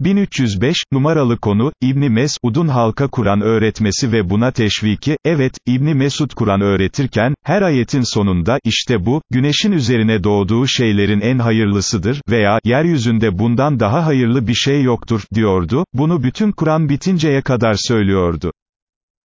1305, numaralı konu, İbni Mesud'un halka Kur'an öğretmesi ve buna teşviki, evet, İbni Mesud Kur'an öğretirken, her ayetin sonunda, işte bu, güneşin üzerine doğduğu şeylerin en hayırlısıdır, veya, yeryüzünde bundan daha hayırlı bir şey yoktur, diyordu, bunu bütün Kur'an bitinceye kadar söylüyordu.